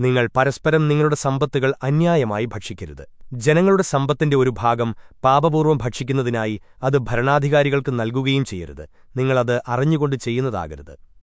നിങ്ങൾ പരസ്പരം നിങ്ങളുടെ സമ്പത്തുകൾ അന്യായമായി ഭക്ഷിക്കരുത്. ജനങ്ങളുടെ സമ്പത്തിന്റെ ഒരു ഭാഗം പാപപൂർവം ഭക്ഷിക്കുന്നതിനായി അത് ഭരണാധികാരികൾക്ക് നൽകുകയും ചെയ്യരുത്. നിങ്ങളത് അറിഞ്ഞുകൊണ്ട് ചെയ്യുന്നതാകരുത്.